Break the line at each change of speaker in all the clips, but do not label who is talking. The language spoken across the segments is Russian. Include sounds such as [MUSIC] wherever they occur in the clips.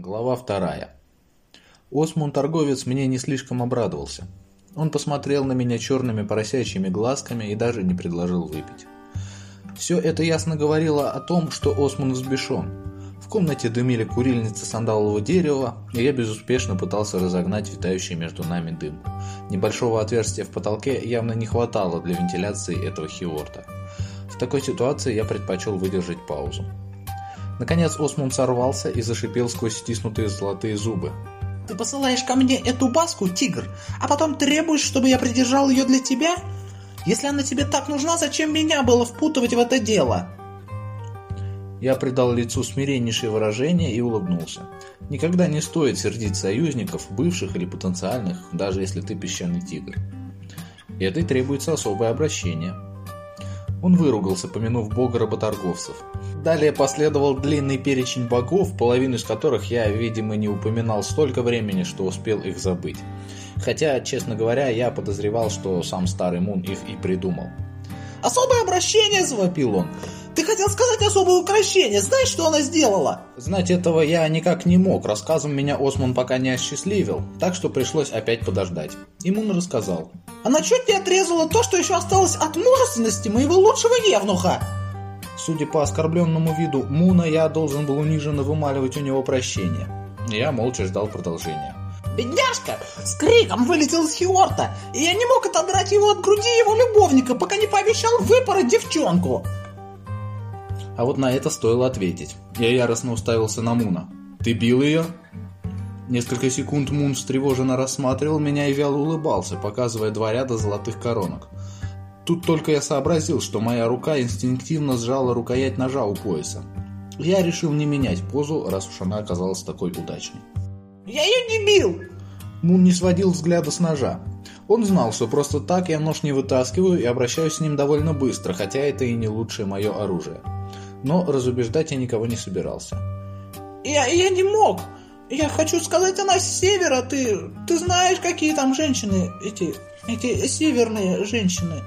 Глава вторая. Осмун торговец мне не слишком обрадовался. Он посмотрел на меня черными поросячьими глазками и даже не предложил выпить. Все это ясно говорило о том, что Осмун взбешен. В комнате дымили курильницы сандалового дерева, и я безуспешно пытался разогнать витающий между нами дым. Небольшого отверстия в потолке явно не хватало для вентиляции этого хиорта. В такой ситуации я предпочел выдержать паузу. Наконец Осмун сорвался и зашипел сквозь стиснутые золотые зубы.
Ты посылаешь ко мне эту баску, тигр, а потом требуешь, чтобы я придержал ее для тебя? Если она тебе так нужна, зачем меня было впутывать в это дело?»
Я придал лицу смиреннейшее выражение и улыбнулся. Никогда не стоит сердить союзников, бывших или потенциальных, даже если ты песчаный тигр. И этой требуется особое обращение. Он выругался, помянув бога работорговцев. Далее последовал длинный перечень богов, половину из которых я, видимо, не упоминал столько времени, что успел их забыть. Хотя, честно говоря, я подозревал, что сам старый Мун их и придумал.
«Особое обращение!» – завопил он. «Ты хотел сказать особое украшение! Знаешь, что она сделала?»
Знать этого я никак не мог, рассказом меня Осман пока не осчастливил, так что пришлось опять подождать. И Мун рассказал.
«Она чуть не отрезала то, что еще осталось от мужественности моего лучшего евнуха!»
Судя по оскорбленному виду Муна, я должен был униженно вымаливать у него прощение. Я молча ждал продолжения.
Бедняжка с криком вылетел из Хиорта, и я не мог отодрать его от груди его любовника, пока не пообещал выпороть девчонку.
А вот на это стоило ответить. Я яростно уставился на Муна. «Ты бил ее?» Несколько секунд Мун встревоженно рассматривал меня и вяло улыбался, показывая два ряда золотых коронок. Тут только я сообразил, что моя рука инстинктивно сжала рукоять ножа у пояса. Я решил не менять позу, раз уж она оказалась такой удачной.
«Я ее не бил!»
Мун не сводил взгляда с ножа. Он знал, что просто так я нож не вытаскиваю и обращаюсь с ним довольно быстро, хотя это и не лучшее мое оружие. Но разубеждать я никого не собирался.
«Я, я не мог! Я хочу сказать, она с севера, ты, ты знаешь, какие там женщины, эти, эти северные женщины!»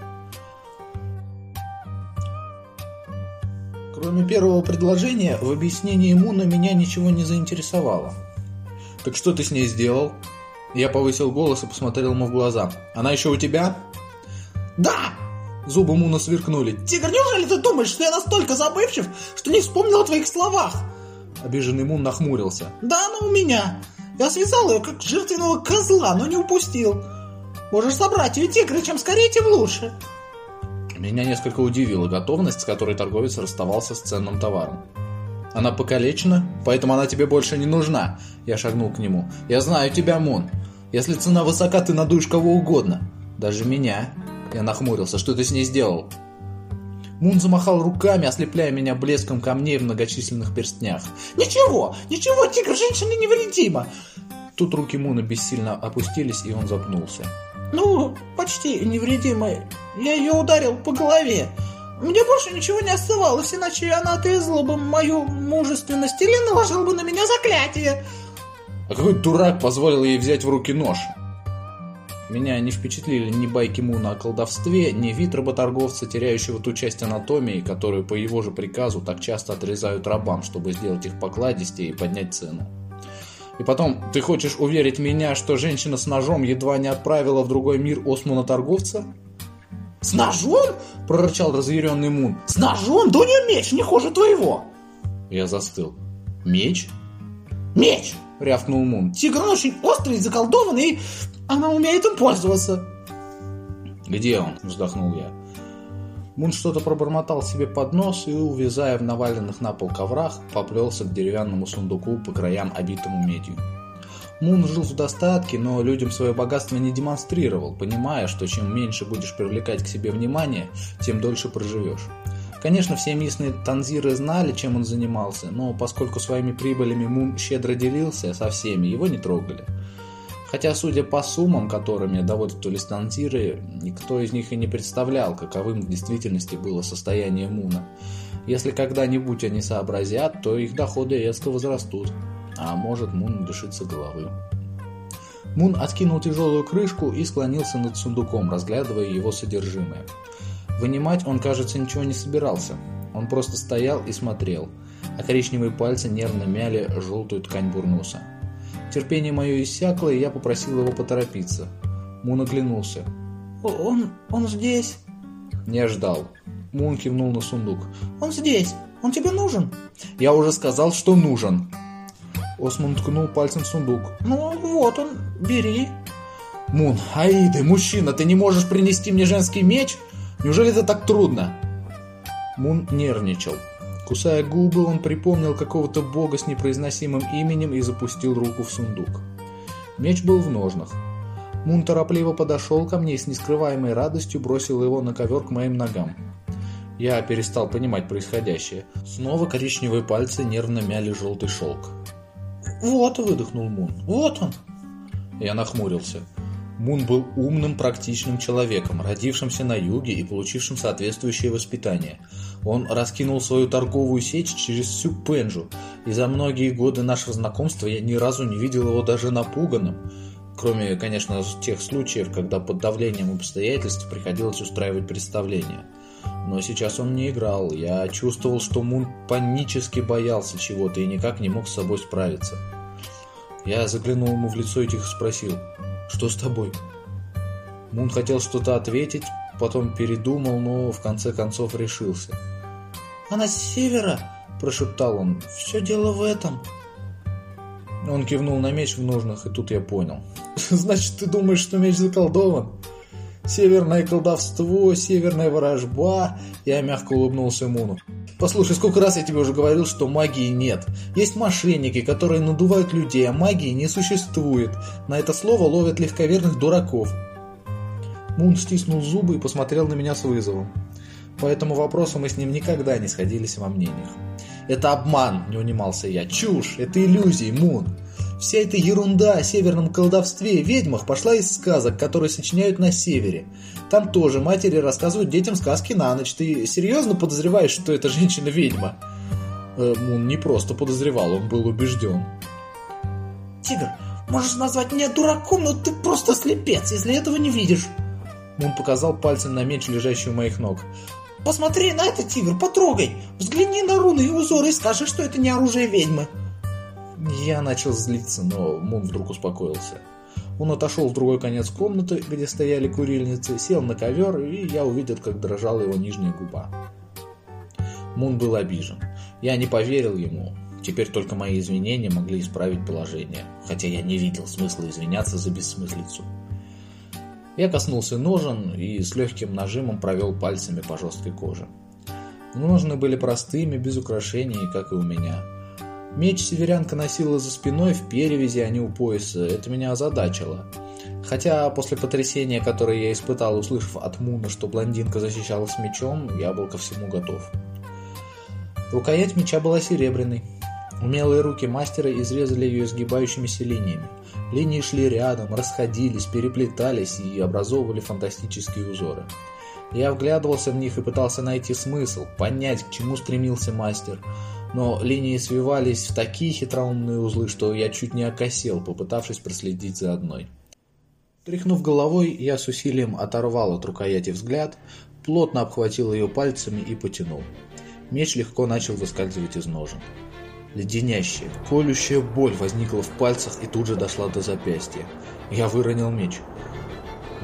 Кроме первого предложения, в объяснении Муна меня ничего не заинтересовало. «Так что ты с ней сделал?» Я повысил голос и посмотрел ему в глаза. «Она еще у тебя?»
«Да!»
Зубы Муна сверкнули.
«Тигр, неужели ты думаешь, что я настолько забывчив, что не вспомнил о твоих словах?»
Обиженный Мун нахмурился.
«Да, она у меня. Я связал ее, как жертвенного козла, но не упустил. Можешь собрать ее, тигр, и чем скорее, тем лучше».
Меня несколько удивила готовность, с которой торговец расставался с ценным товаром. Она покалечена, поэтому она тебе больше не нужна. Я шагнул к нему. Я знаю тебя, Мун. Если цена высока, ты надуешь кого угодно. Даже меня. Я нахмурился. Что ты с ней сделал? Мун замахал руками, ослепляя меня блеском камней в многочисленных перстнях.
«Ничего, ничего, тигр, женщина невредима!»
Тут руки Муна бессильно опустились, и он запнулся.
«Ну, почти невредимая. Я ее ударил по голове. Мне больше ничего не оставалось, иначе она отрезала бы мою мужественность или наложила бы на меня заклятие.
А какой дурак позволил ей взять в руки нож? Меня не впечатлили ни байки Муна о колдовстве, ни вид работорговца, теряющего ту часть анатомии, которую по его же приказу так часто отрезают рабам, чтобы сделать их покладистее и поднять цену. И потом, ты хочешь уверить меня, что женщина с ножом едва не отправила в другой мир осмуна-торговца?
«С ножом?» – прорычал разъяренный Мун. «С ножом? Да у нее меч не хуже твоего!»
Я застыл. «Меч?»
«Меч!»
– рявкнул Мун.
«Тигр очень острый, заколдованный, и она умеет им пользоваться!»
«Где он?» – вздохнул я. Мун что-то пробормотал себе под нос и, увязая в наваленных на пол коврах, поплелся к деревянному сундуку по краям обитому медью. Мун жил в достатке, но людям свое богатство не демонстрировал, понимая, что чем меньше будешь привлекать к себе внимание, тем дольше проживешь. Конечно, все местные танзиры знали, чем он занимался, но поскольку своими прибылями Мун щедро делился со всеми, его не трогали. Хотя, судя по суммам, которыми довольствовались танзиры, никто из них и не представлял, каковым в действительности было состояние Муна. Если когда-нибудь они сообразят, то их доходы резко возрастут а может Мун лишится головы. Мун откинул тяжелую крышку и склонился над сундуком, разглядывая его содержимое. Вынимать он, кажется, ничего не собирался. Он просто стоял и смотрел. а коричневые пальцы нервно мяли желтую ткань бурнуса. Терпение мое иссякло, и я попросил его поторопиться. Мун оглянулся.
«Он... он здесь?»
Не ждал. Мун кивнул на сундук.
«Он здесь. Он тебе нужен?»
«Я уже сказал, что нужен». Осман ткнул пальцем в сундук.
«Ну, вот он. Бери».
«Мун, Аиды, мужчина, ты не можешь принести мне женский меч? Неужели это так трудно?» Мун нервничал. Кусая губы, он припомнил какого-то бога с непроизносимым именем и запустил руку в сундук. Меч был в ножнах. Мун торопливо подошел ко мне и с нескрываемой радостью бросил его на ковер к моим ногам. Я перестал понимать происходящее. Снова коричневые пальцы нервно мяли желтый шелк.
«Вот», — выдохнул Мун, — «вот он».
Я нахмурился. Мун был умным, практичным человеком, родившимся на юге и получившим соответствующее воспитание. Он раскинул свою торговую сеть через всю Пенджу, и за многие годы нашего знакомства я ни разу не видел его даже напуганным. Кроме, конечно, тех случаев, когда под давлением обстоятельств приходилось устраивать представление. Но сейчас он не играл, я чувствовал, что Мун панически боялся чего-то и никак не мог с собой справиться. Я заглянул ему в лицо и тихо спросил – что с тобой?» Мун хотел что-то ответить, потом передумал, но в конце концов решился.
«Она с севера!» – прошептал он. «Все дело в этом!»
Он кивнул на меч в ножнах, и тут я понял. [LAUGHS] «Значит, ты думаешь, что меч заколдован?» Северное колдовство, северная ворожба. Я мягко улыбнулся Муну. Послушай, сколько раз я тебе уже говорил, что магии нет. Есть мошенники, которые надувают людей, а магии не существует. На это слово ловят легковерных дураков. Мун стиснул зубы и посмотрел на меня с вызовом. По этому вопросу мы с ним никогда не сходились во мнениях. «Это обман!» – не унимался я. «Чушь! Это иллюзии, Мун!» Вся эта ерунда о северном колдовстве и ведьмах пошла из сказок, которые сочиняют на севере. Там тоже матери рассказывают детям сказки на ночь. Ты серьезно подозреваешь, что эта женщина-ведьма? Э, он не просто подозревал, он был убежден.
«Тигр, можешь назвать меня дураком, но ты просто слепец, если этого не видишь!»
Он показал пальцем на меч, лежащий у моих ног.
«Посмотри на это, тигр, потрогай! Взгляни на руны и узоры и скажи, что это не оружие ведьмы!»
Я начал злиться, но Мун вдруг успокоился. Он отошел в другой конец комнаты, где стояли курильницы, сел на ковер, и я увидел, как дрожала его нижняя губа. Мун был обижен. Я не поверил ему. Теперь только мои извинения могли исправить положение, хотя я не видел смысла извиняться за бессмыслицу. Я коснулся ножен и с легким нажимом провел пальцами по жесткой коже. Ножны были простыми, без украшений, как и у меня – Меч северянка носила за спиной в перевязи, а не у пояса. Это меня озадачило. Хотя после потрясения, которое я испытал, услышав от Муна, что блондинка защищалась мечом, я был ко всему готов. Рукоять меча была серебряной. Умелые руки мастера изрезали ее изгибающимися линиями. Линии шли рядом, расходились, переплетались и образовывали фантастические узоры. Я вглядывался в них и пытался найти смысл, понять, к чему стремился мастер – но линии свивались в такие хитроумные узлы, что я чуть не окосел, попытавшись проследить за одной. Тряхнув головой, я с усилием оторвал от рукояти взгляд, плотно обхватил ее пальцами и потянул. Меч легко начал выскальзывать из ножен. Леденящая, колющая боль возникла в пальцах и тут же дошла до запястья. Я выронил меч.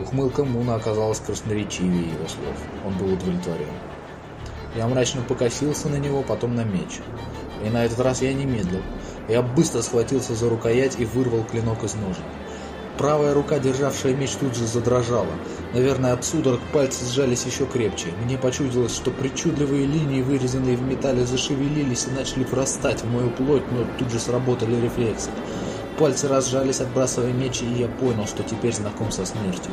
Ухмылка Муна оказалась красноречивее его слов. Он был удовлетворен. Я мрачно покосился на него, потом на меч. И на этот раз я не медлил. Я быстро схватился за рукоять и вырвал клинок из ножен. Правая рука, державшая меч, тут же задрожала. Наверное, от судорог пальцы сжались еще крепче. Мне почудилось, что причудливые линии, вырезанные в металле, зашевелились и начали врастать в мою плоть, но тут же сработали рефлексы. Пальцы разжались, отбрасывая меч, и я понял, что теперь знаком со смертью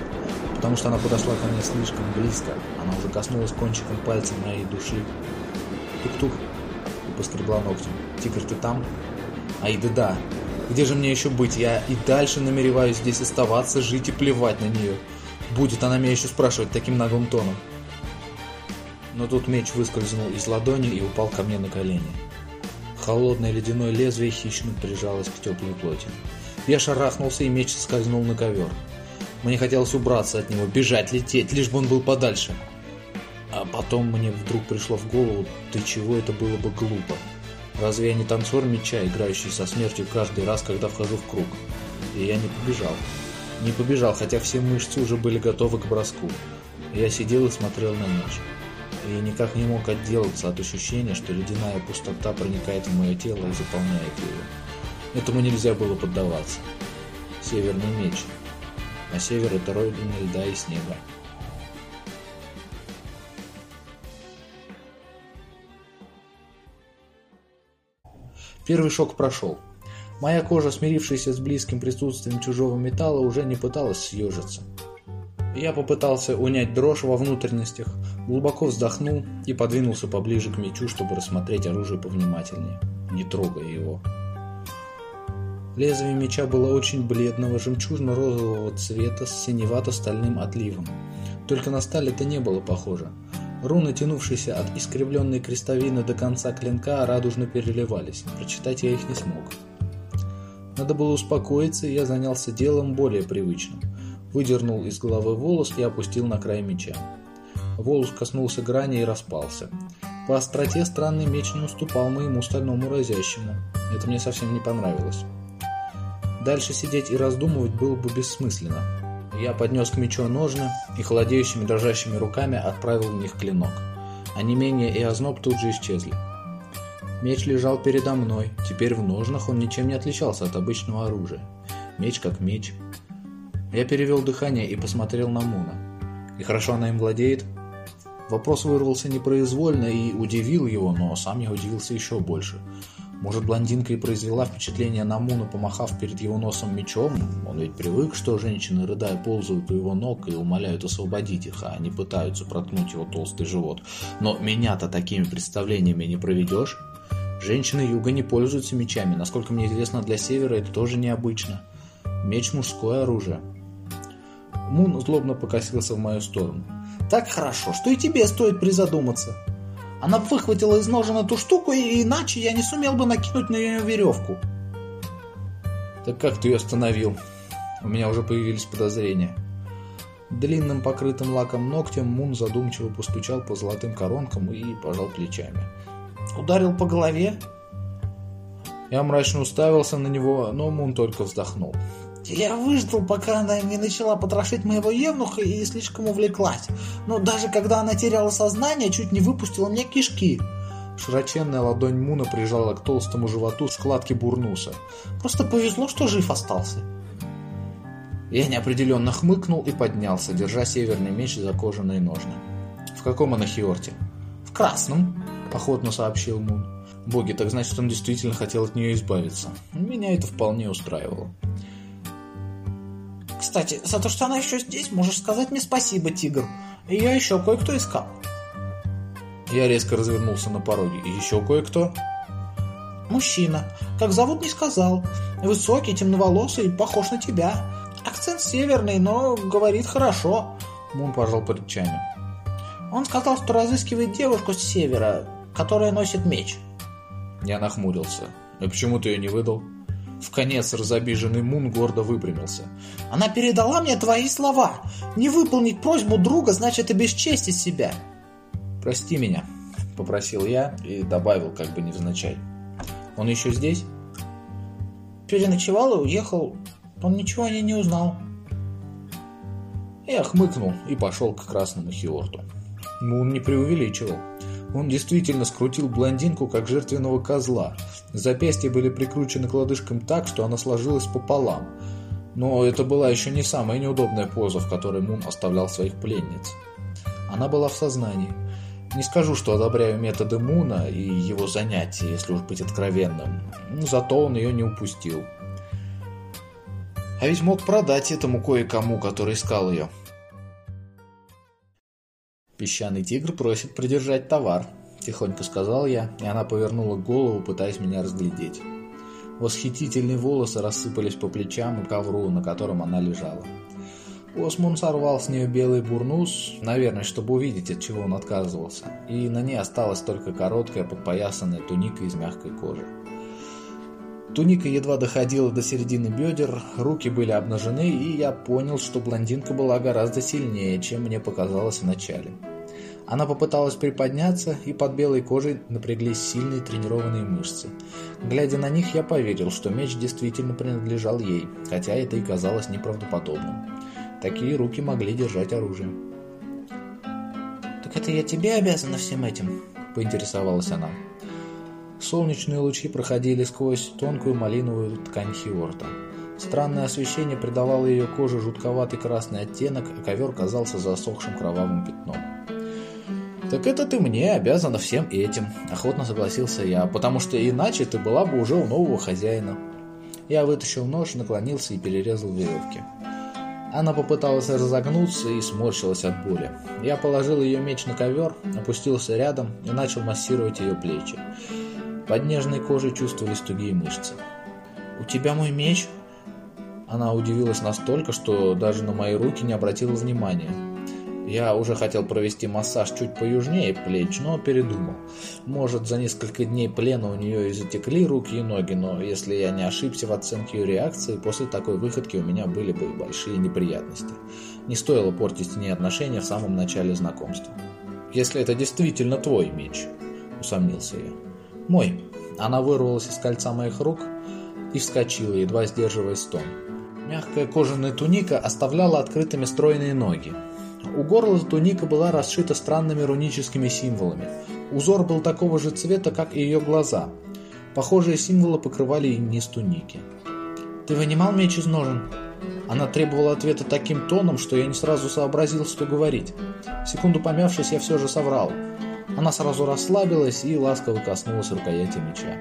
потому что она подошла ко мне слишком близко. Она уже коснулась кончиком пальца моей души. Тук-тук. И поскребла ногтем. Тигр, ты там? Аида, да. Где же мне еще быть? Я и дальше намереваюсь здесь оставаться, жить и плевать на нее. Будет она меня еще спрашивать таким наглым тоном. Но тут меч выскользнул из ладони и упал ко мне на колени. Холодное ледяное лезвие хищно прижалось к теплой плоти. Я шарахнулся, и меч скользнул на ковер. Мне хотелось убраться от него, бежать, лететь, лишь бы он был подальше. А потом мне вдруг пришло в голову, ты чего это было бы глупо. Разве я не танцор меча, играющий со смертью каждый раз, когда вхожу в круг? И я не побежал. Не побежал, хотя все мышцы уже были готовы к броску. Я сидел и смотрел на меч. И никак не мог отделаться от ощущения, что ледяная пустота проникает в мое тело и заполняет его. Этому нельзя было поддаваться. Северный меч. А север — это родина льда и снега. Первый шок прошел. Моя кожа, смирившаяся с близким присутствием чужого металла, уже не пыталась съежиться. Я попытался унять дрожь во внутренностях, глубоко вздохнул и подвинулся поближе к мечу, чтобы рассмотреть оружие повнимательнее, не трогая его. Лезвие меча было очень бледного, жемчужно-розового цвета с синевато-стальным отливом. Только на сталь это не было похоже. Руны, тянувшиеся от искривленной крестовины до конца клинка, радужно переливались. Прочитать я их не смог. Надо было успокоиться, и я занялся делом более привычным – выдернул из головы волос и опустил на край меча. Волос коснулся грани и распался. По остроте странный меч не уступал моему стальному разящему. Это мне совсем не понравилось. Дальше сидеть и раздумывать было бы бессмысленно. Я поднес к мечу ножны и холодеющими дрожащими руками отправил в них клинок. А не менее и озноб тут же исчезли. Меч лежал передо мной. Теперь в ножнах он ничем не отличался от обычного оружия. Меч как меч. Я перевел дыхание и посмотрел на Муна. И хорошо она им владеет? Вопрос вырвался непроизвольно и удивил его, но сам я удивился еще больше. Может, блондинка и произвела впечатление на Муна, помахав перед его носом мечом? Он ведь привык, что женщины, рыдая, ползают у его ног и умоляют освободить их, а они пытаются проткнуть его толстый живот. Но меня-то такими представлениями не проведешь. Женщины юга не пользуются мечами. Насколько мне известно, для севера это тоже необычно. Меч – мужское оружие. Мун злобно покосился в мою сторону. «Так хорошо, что и тебе стоит призадуматься. Она выхватила из ножен эту штуку, и иначе я не сумел бы накинуть на нее веревку». «Так как ты ее остановил?» У меня уже появились подозрения. Длинным покрытым лаком ногтем Мун задумчиво постучал по золотым коронкам и пожал плечами. «Ударил по голове?» Я мрачно уставился на него, но Мун только вздохнул. Я выждал, пока она не начала потрошить моего евнуха и слишком увлеклась. Но даже когда она теряла сознание, чуть не выпустила мне кишки. Широченная ладонь Муна прижала к толстому животу складки бурнуса. Просто повезло, что жив остался. Я неопределенно хмыкнул и поднялся, держа северный меч за кожаные ножны. «В каком анахиорте?» «В красном», — охотно сообщил Мун. «Боги, так значит, он действительно хотел от нее избавиться. Меня это вполне устраивало».
Кстати, за то, что она еще здесь, можешь сказать мне спасибо, тигр. Ее еще кое-кто искал.
Я резко развернулся на пороге. И еще кое-кто?
Мужчина. Как зовут, не сказал. Высокий, темноволосый, похож на тебя. Акцент северный, но говорит хорошо.
Мун пожал плечами.
Он сказал, что разыскивает девушку с севера, которая носит меч.
Я нахмурился. И почему ты ее не выдал? В конец разобиженный Мун гордо выпрямился.
«Она передала мне твои слова. Не выполнить просьбу друга значит обесчестить себя».
«Прости меня», — попросил я и добавил как бы невзначай. «Он еще здесь?»
Переночевал и уехал. Он ничего о ней не узнал.
Я хмыкнул и пошел к красному Хиорту. Мун не преувеличивал. Он действительно скрутил блондинку, как жертвенного козла. Запястья были прикручены к лодыжкам так, что она сложилась пополам. Но это была еще не самая неудобная поза, в которой Мун оставлял своих пленниц. Она была в сознании. Не скажу, что одобряю методы Муна и его занятия, если уж быть откровенным. Зато он ее не упустил. А ведь мог продать этому кое-кому, который искал ее. «Песчаный тигр просит придержать товар», – тихонько сказал я, и она повернула голову, пытаясь меня разглядеть. Восхитительные волосы рассыпались по плечам и ковру, на котором она лежала. Осмун сорвал с нее белый бурнус, наверное, чтобы увидеть, от чего он отказывался, и на ней осталась только короткая подпоясанная туника из мягкой кожи. Туника едва доходила до середины бедер, руки были обнажены, и я понял, что блондинка была гораздо сильнее, чем мне показалось вначале. Она попыталась приподняться, и под белой кожей напряглись сильные тренированные мышцы. Глядя на них, я поверил, что меч действительно принадлежал ей, хотя это и казалось неправдоподобным. Такие руки могли держать оружие.
«Так это я тебе обязана всем этим?» – поинтересовалась она.
Солнечные лучи проходили сквозь тонкую малиновую ткань хиорта. Странное освещение придавало ее коже жутковатый красный оттенок, а ковер казался засохшим кровавым пятном. «Так это ты мне обязана всем этим», – охотно согласился я, «потому что иначе ты была бы уже у нового хозяина». Я вытащил нож, наклонился и перерезал веревки. Она попыталась разогнуться и сморщилась от боли. Я положил ее меч на ковер, опустился рядом и начал массировать ее плечи. Под нежной кожей чувствовались тугие мышцы.
«У тебя мой меч?»
Она удивилась настолько, что даже на мои руки не обратила внимания. Я уже хотел провести массаж чуть поюжнее плеч, но передумал. Может, за несколько дней плена у нее и затекли руки и ноги, но если я не ошибся в оценке ее реакции, после такой выходки у меня были бы большие неприятности. Не стоило портить с ней отношения в самом начале знакомства. «Если это действительно твой меч», — усомнился я. «Мой». Она вырвалась из кольца моих рук и вскочила, едва сдерживая стон. Мягкая кожаная туника оставляла открытыми стройные ноги. У горла туника была расшита странными руническими символами. Узор был такого же цвета, как и ее глаза. Похожие символы покрывали и низ туники.
«Ты вынимал меч из ножен?»
Она требовала ответа таким тоном, что я не сразу сообразил, что говорить. Секунду помявшись, я все же соврал. Она сразу расслабилась и ласково коснулась рукояти меча.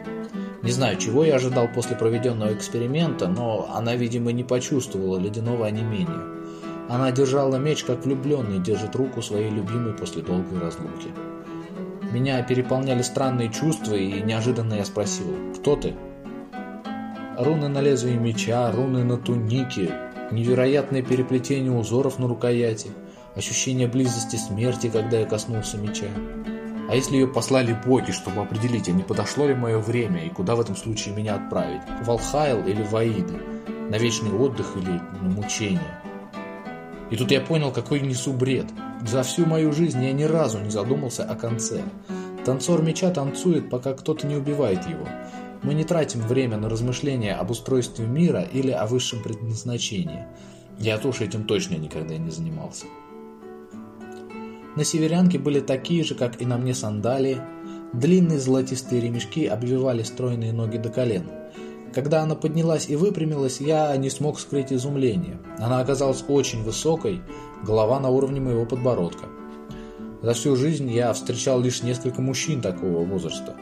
Не знаю, чего я ожидал после проведенного эксперимента, но она, видимо, не почувствовала ледяного онемения. Она держала меч, как влюбленный держит руку своей любимой после долгой разлуки. Меня переполняли странные чувства, и неожиданно я спросил, кто ты? Руны на лезвии меча, руны на тунике, невероятное переплетение узоров на рукояти, ощущение близости смерти, когда я коснулся меча. А если ее послали боги, чтобы определить, а не подошло ли мое время и куда в этом случае меня отправить? В Алхайл или в Аиды? На вечный отдых или на мучение? И тут я понял, какой несу бред. За всю мою жизнь я ни разу не задумался о конце. Танцор меча танцует, пока кто-то не убивает его. Мы не тратим время на размышления об устройстве мира или о высшем предназначении. Я тоже этим точно никогда не занимался. На северянке были такие же, как и на мне сандалии. Длинные золотистые ремешки обвивали стройные ноги до колен. Когда она поднялась и выпрямилась, я не смог скрыть изумление. Она оказалась очень высокой, голова на уровне моего подбородка. За всю жизнь я встречал лишь несколько мужчин такого возраста.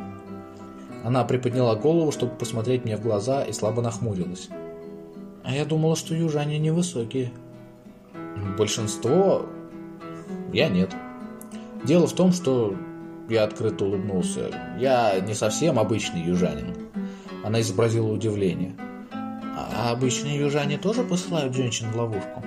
Она приподняла голову, чтобы посмотреть мне в глаза, и слабо нахмурилась.
А я думала, что южане невысокие.
Большинство... Я нет. Дело в том, что... Я открыто улыбнулся. Я не совсем обычный южанин. Она изобразила удивление.
А обычные южане тоже посылают женщин в ловушку?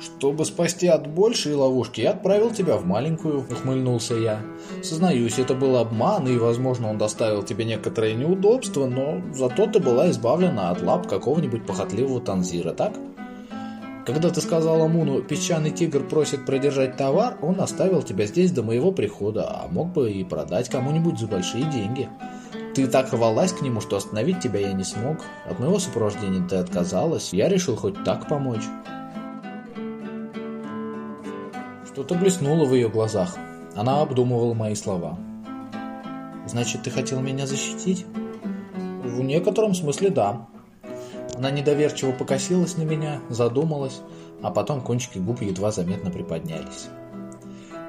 «Чтобы спасти от большей ловушки, я отправил тебя в маленькую», — ухмыльнулся я. «Сознаюсь, это был обман, и, возможно, он доставил тебе некоторые неудобства, но зато ты была избавлена от лап какого-нибудь похотливого танзира, так?» Когда ты сказала Муну, песчаный тигр просит продержать товар, он оставил тебя здесь до моего прихода, а мог бы и продать кому-нибудь за большие деньги. Ты так рвалась к нему, что остановить тебя я не смог. От моего сопровождения ты отказалась, я решил хоть так помочь. Что-то блеснуло в ее глазах. Она обдумывала мои слова.
«Значит, ты хотел меня защитить?»
«В некотором смысле да». Она недоверчиво покосилась на меня, задумалась, а потом кончики губ едва заметно приподнялись.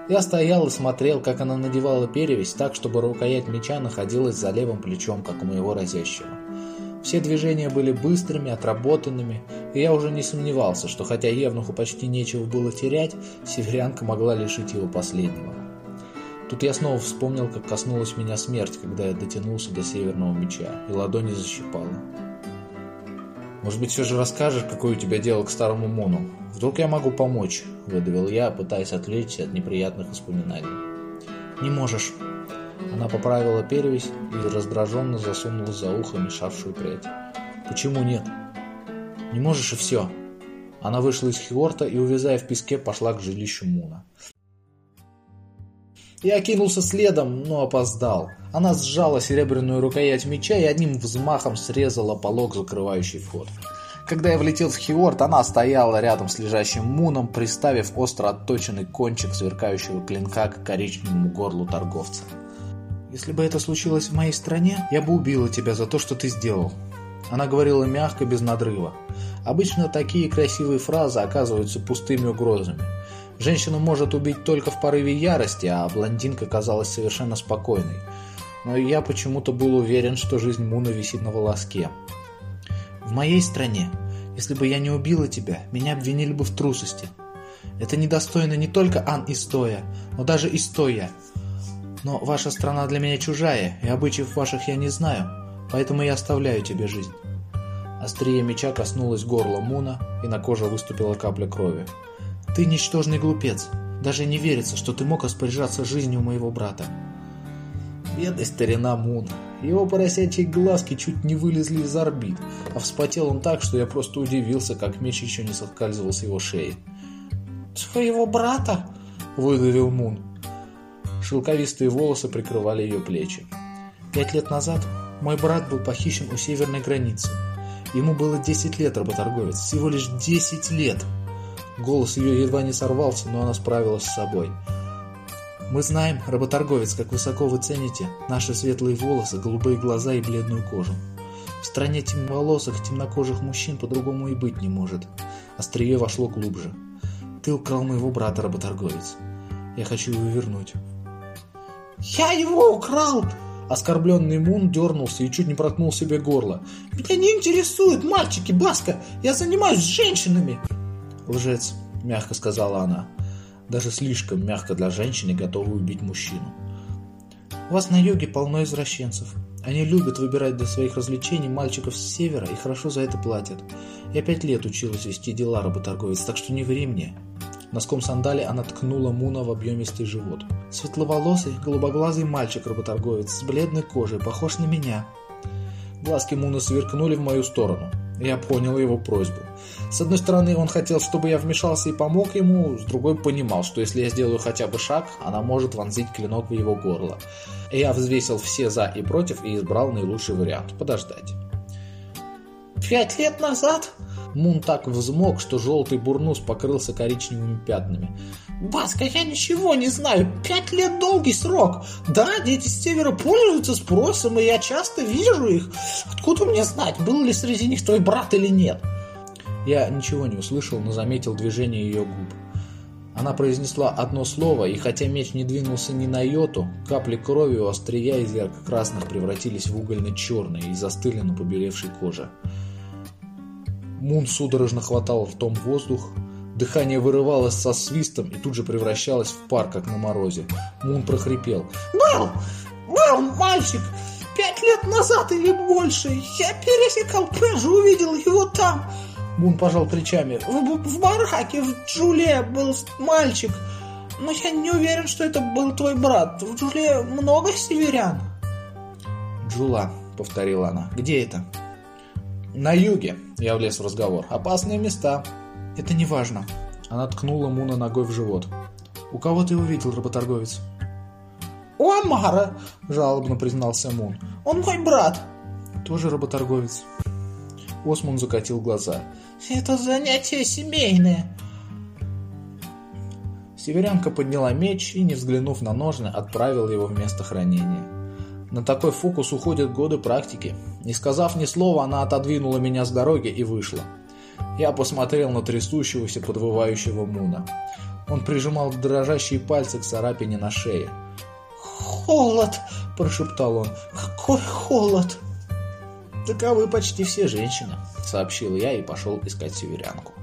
Я стоял и смотрел, как она надевала перевязь так, чтобы рукоять меча находилась за левым плечом, как у моего разящего. Все движения были быстрыми, отработанными, и я уже не сомневался, что хотя Евнуху почти нечего было терять, северянка могла лишить его последнего. Тут я снова вспомнил, как коснулась меня смерть, когда я дотянулся до северного меча, и ладони защипала. «Может быть, все же расскажешь, какое у тебя дело к старому Мону? Вдруг я могу помочь?» – выдавил я, пытаясь отвлечься от неприятных воспоминаний.
«Не можешь».
Она поправила перевязь и раздраженно засунула за ухо мешавшую прядь. «Почему нет?» «Не можешь и все». Она вышла из Хиорта и, увязая в песке, пошла к жилищу Муна. Я кинулся следом, но опоздал. Она сжала серебряную рукоять меча и одним взмахом срезала полог, закрывающий вход. Когда я влетел в Хиорт, она стояла рядом с лежащим Муном, приставив остро отточенный кончик сверкающего клинка к коричневому горлу торговца. «Если бы это случилось в моей стране, я бы убила тебя за то, что ты сделал». Она говорила мягко, без надрыва. Обычно такие красивые фразы оказываются пустыми угрозами. Женщину может убить только в порыве ярости, а блондинка казалась совершенно спокойной. Но я почему-то был уверен, что жизнь Муна висит на волоске. В моей стране, если бы я не убила тебя, меня обвинили бы в трусости. Это недостойно не только Ан Истоя, но даже Истоя. Но ваша страна для меня чужая, и обычаев ваших я не знаю, поэтому я оставляю тебе жизнь. Острие меча коснулось горла Муна, и на коже выступила капля крови. Ты ничтожный глупец. Даже не верится, что ты мог распоряжаться жизнью моего брата. Бедный старина Мун. Его поросячьи глазки чуть не вылезли из орбит, а вспотел он так, что я просто удивился, как меч еще не соскальзывал с его шеи.
«Твоего брата?»
– выдавил Мун. Шелковистые волосы прикрывали ее плечи. Пять лет назад мой брат был похищен у северной границы. Ему было 10 лет, работорговец, всего лишь 10 лет. Голос ее едва не сорвался, но она справилась с собой. «Мы знаем, работорговец, как высоко вы цените наши светлые волосы, голубые глаза и бледную кожу. В стране темноволосых, темнокожих мужчин по-другому и быть не может. Острие вошло глубже. Ты украл моего брата, работорговец. Я хочу его вернуть».
«Я его украл!»
Оскорбленный Мун дернулся и чуть не проткнул себе горло.
«Меня не интересуют мальчики, Баска! Я занимаюсь женщинами!»
«Лжец», — мягко сказала она. Даже слишком мягко для женщины, готовой убить мужчину. «У вас на юге полно извращенцев. Они любят выбирать для своих развлечений мальчиков с севера и хорошо за это платят. Я пять лет училась вести дела, работорговец, так что не ври мне». Носком сандали она ткнула Муна в объемистый живот. «Светловолосый, голубоглазый мальчик-работорговец с бледной кожей, похож на меня». Глазки Муна сверкнули в мою сторону. Я понял его просьбу. С одной стороны, он хотел, чтобы я вмешался и помог ему, с другой понимал, что если я сделаю хотя бы шаг, она может вонзить клинок в его горло. Я взвесил все «за» и «против» и избрал наилучший вариант – подождать.
«Пять лет назад?»
Мун так взмок, что желтый бурнус покрылся коричневыми пятнами.
«Баска, я ничего не знаю. Пять лет долгий срок. Да, дети с севера пользуются спросом, и я часто вижу их. Откуда мне знать, был ли среди них твой брат или нет?»
Я ничего не услышал, но заметил движение ее губ. Она произнесла одно слово, и хотя меч не двинулся ни на йоту, капли крови у острия из ярко-красных превратились в угольно-черные и застыли на побелевшей коже. Мун судорожно хватал ртом воздух. Дыхание вырывалось со свистом и тут же превращалось в пар, как на морозе. Мун прохрипел.
«Был! Был мальчик! Пять лет назад или больше! Я пересекал пляж и увидел его там!»
Мун пожал плечами.
В, в бараке в Джуле был мальчик. Но я не уверен, что это был твой брат. В Джуле много северян.
Джула, повторила она. Где это? На юге, я влез в разговор. Опасные места. Это не важно. Она ткнула Муна ногой в живот. У кого ты увидел, работорговец?
У Амара, жалобно признался Мун. Он мой брат.
Тоже работорговец. Осмун закатил глаза.
Это занятие семейное.
Северянка подняла меч и, не взглянув на ножны, отправила его в место хранения. На такой фокус уходят годы практики. Не сказав ни слова, она отодвинула меня с дороги и вышла. Я посмотрел на трясущегося, подвывающего Муна. Он прижимал дрожащие пальцы к царапине на шее.
«Холод!» – прошептал он. «Какой холод!»
«Таковы почти все женщины», – сообщил я и пошел искать северянку.